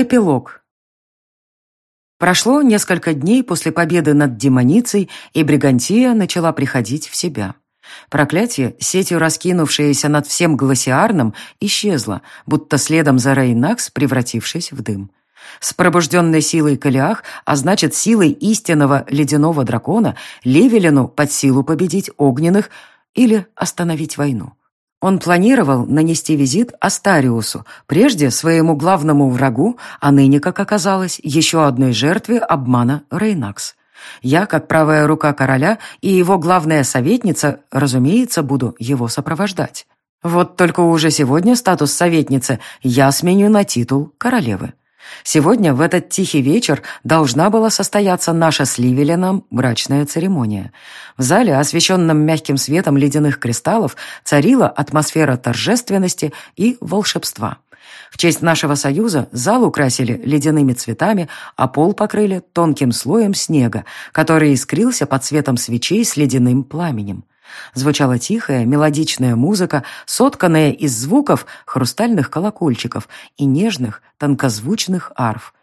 Эпилог. Прошло несколько дней после победы над демоницей, и Бригантия начала приходить в себя. Проклятие, сетью раскинувшееся над всем гласиарном, исчезло, будто следом за Рейнакс, превратившись в дым. С пробужденной силой Калиах, а значит силой истинного ледяного дракона, Левелину под силу победить огненных или остановить войну. Он планировал нанести визит Астариусу, прежде своему главному врагу, а ныне, как оказалось, еще одной жертве обмана Рейнакс. Я, как правая рука короля и его главная советница, разумеется, буду его сопровождать. Вот только уже сегодня статус советницы я сменю на титул королевы. Сегодня, в этот тихий вечер, должна была состояться наша с Ливелином брачная церемония. В зале, освещенном мягким светом ледяных кристаллов, царила атмосфера торжественности и волшебства. В честь нашего союза зал украсили ледяными цветами, а пол покрыли тонким слоем снега, который искрился под светом свечей с ледяным пламенем. Звучала тихая, мелодичная музыка, сотканная из звуков хрустальных колокольчиков и нежных, тонкозвучных арф.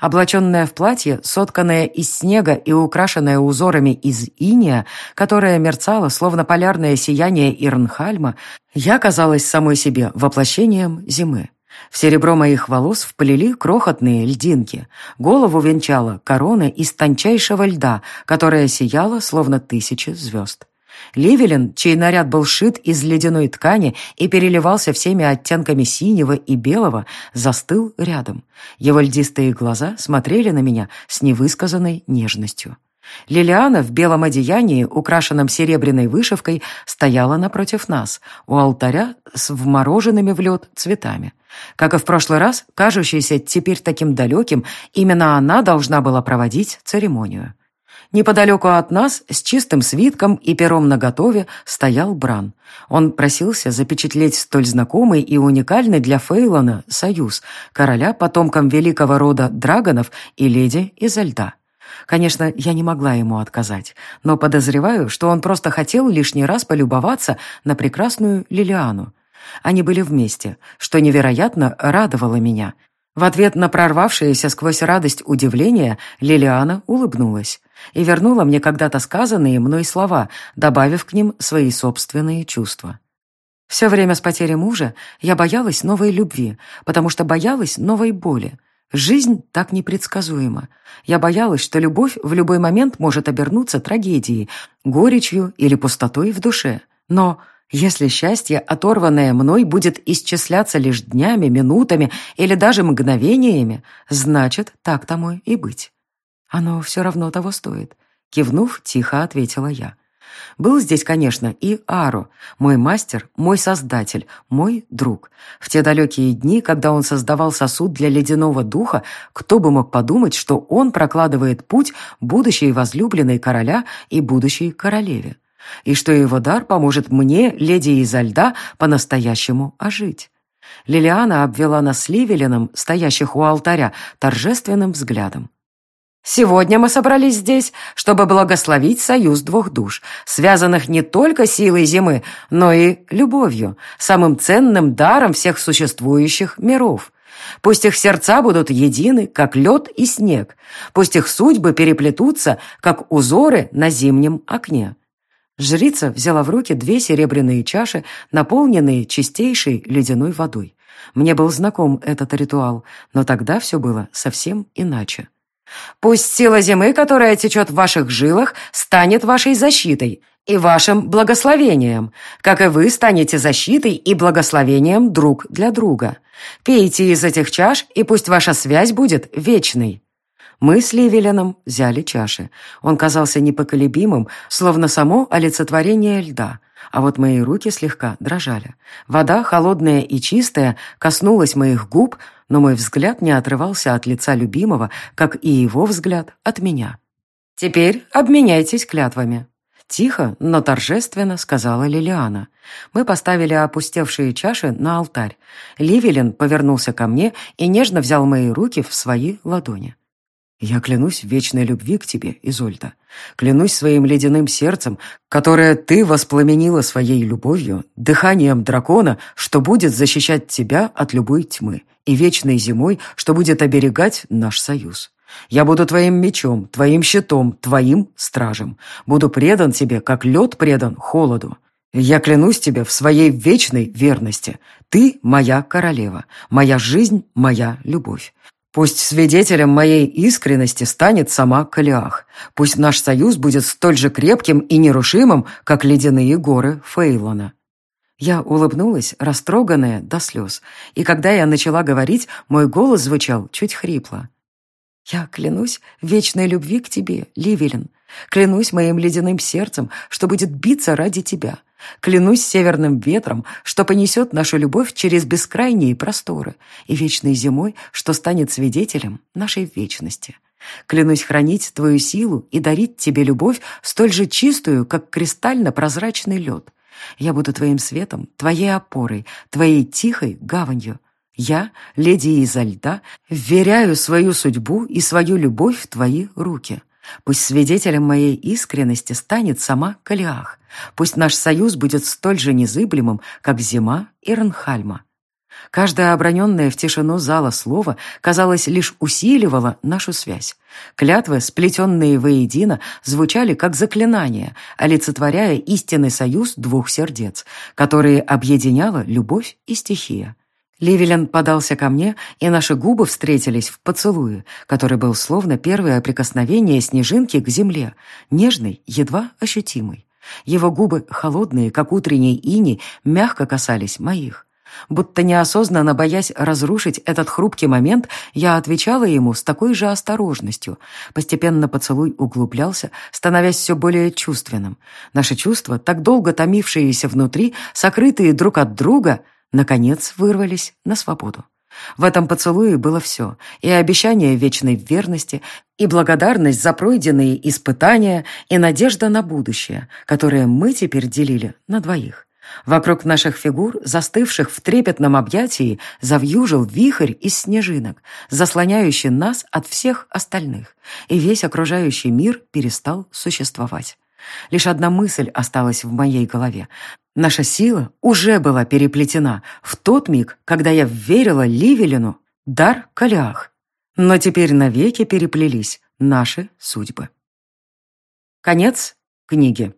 Облаченная в платье, сотканное из снега и украшенное узорами из иния, которое мерцало, словно полярное сияние Ирнхальма, я казалась самой себе воплощением зимы. В серебро моих волос вплели крохотные льдинки. Голову венчала корона из тончайшего льда, которая сияла, словно тысячи звезд. Ливелин, чей наряд был шит из ледяной ткани и переливался всеми оттенками синего и белого, застыл рядом. Его льдистые глаза смотрели на меня с невысказанной нежностью. Лилиана в белом одеянии, украшенном серебряной вышивкой, стояла напротив нас, у алтаря с вмороженными в лед цветами. Как и в прошлый раз, кажущийся теперь таким далеким, именно она должна была проводить церемонию. Неподалеку от нас, с чистым свитком и пером наготове, стоял Бран. Он просился запечатлеть столь знакомый и уникальный для Фейлона союз короля потомкам великого рода драгонов и леди изо льда. Конечно, я не могла ему отказать, но подозреваю, что он просто хотел лишний раз полюбоваться на прекрасную Лилиану. Они были вместе, что невероятно радовало меня. В ответ на прорвавшееся сквозь радость удивление Лилиана улыбнулась и вернула мне когда-то сказанные мной слова, добавив к ним свои собственные чувства. Все время с потерей мужа я боялась новой любви, потому что боялась новой боли. Жизнь так непредсказуема. Я боялась, что любовь в любой момент может обернуться трагедией, горечью или пустотой в душе. Но если счастье, оторванное мной, будет исчисляться лишь днями, минутами или даже мгновениями, значит, так тому и быть. «Оно все равно того стоит», — кивнув, тихо ответила я. Был здесь, конечно, и Ару, мой мастер, мой создатель, мой друг. В те далекие дни, когда он создавал сосуд для ледяного духа, кто бы мог подумать, что он прокладывает путь будущей возлюбленной короля и будущей королеве. И что его дар поможет мне, леди изо льда, по-настоящему ожить. Лилиана обвела нас с Ливелином, стоящих у алтаря, торжественным взглядом. Сегодня мы собрались здесь, чтобы благословить союз двух душ, связанных не только силой зимы, но и любовью, самым ценным даром всех существующих миров. Пусть их сердца будут едины, как лед и снег. Пусть их судьбы переплетутся, как узоры на зимнем окне. Жрица взяла в руки две серебряные чаши, наполненные чистейшей ледяной водой. Мне был знаком этот ритуал, но тогда все было совсем иначе. Пусть сила зимы, которая течет в ваших жилах, станет вашей защитой и вашим благословением, как и вы станете защитой и благословением друг для друга. Пейте из этих чаш, и пусть ваша связь будет вечной». Мы с Ливеленом взяли чаши. Он казался непоколебимым, словно само олицетворение льда, а вот мои руки слегка дрожали. Вода, холодная и чистая, коснулась моих губ, но мой взгляд не отрывался от лица любимого, как и его взгляд от меня. «Теперь обменяйтесь клятвами», — тихо, но торжественно сказала Лилиана. Мы поставили опустевшие чаши на алтарь. Ливелин повернулся ко мне и нежно взял мои руки в свои ладони. Я клянусь вечной любви к тебе, Изольда. Клянусь своим ледяным сердцем, которое ты воспламенила своей любовью, дыханием дракона, что будет защищать тебя от любой тьмы, и вечной зимой, что будет оберегать наш союз. Я буду твоим мечом, твоим щитом, твоим стражем. Буду предан тебе, как лед предан холоду. Я клянусь тебе в своей вечной верности. Ты моя королева, моя жизнь, моя любовь. Пусть свидетелем моей искренности станет сама Калиах. Пусть наш союз будет столь же крепким и нерушимым, как ледяные горы Фейлона». Я улыбнулась, растроганная до слез, и когда я начала говорить, мой голос звучал чуть хрипло. «Я клянусь вечной любви к тебе, Ливелин. Клянусь моим ледяным сердцем, что будет биться ради тебя. Клянусь северным ветром, что понесет нашу любовь через бескрайние просторы, и вечной зимой, что станет свидетелем нашей вечности. Клянусь хранить твою силу и дарить тебе любовь столь же чистую, как кристально-прозрачный лед. Я буду твоим светом, твоей опорой, твоей тихой гаванью. Я, леди изо льда, вверяю свою судьбу и свою любовь в твои руки. Пусть свидетелем моей искренности станет сама Калиах. Пусть наш союз будет столь же незыблемым, как зима Ирнхальма. Каждое оброненное в тишину зала слово, казалось, лишь усиливало нашу связь. Клятвы, сплетенные воедино, звучали как заклинания, олицетворяя истинный союз двух сердец, которые объединяла любовь и стихия. Ливелен подался ко мне, и наши губы встретились в поцелуе, который был словно первое прикосновение снежинки к земле, нежный, едва ощутимый. Его губы, холодные, как утренний ини, мягко касались моих. Будто неосознанно боясь разрушить этот хрупкий момент, я отвечала ему с такой же осторожностью. Постепенно поцелуй углублялся, становясь все более чувственным. Наши чувства, так долго томившиеся внутри, сокрытые друг от друга, наконец вырвались на свободу. В этом поцелуе было все, и обещание вечной верности, и благодарность за пройденные испытания, и надежда на будущее, которое мы теперь делили на двоих. Вокруг наших фигур, застывших в трепетном объятии, завьюжил вихрь из снежинок, заслоняющий нас от всех остальных, и весь окружающий мир перестал существовать. Лишь одна мысль осталась в моей голове. Наша сила уже была переплетена в тот миг, когда я верила Ливелину дар Калиах. Но теперь навеки переплелись наши судьбы. Конец книги.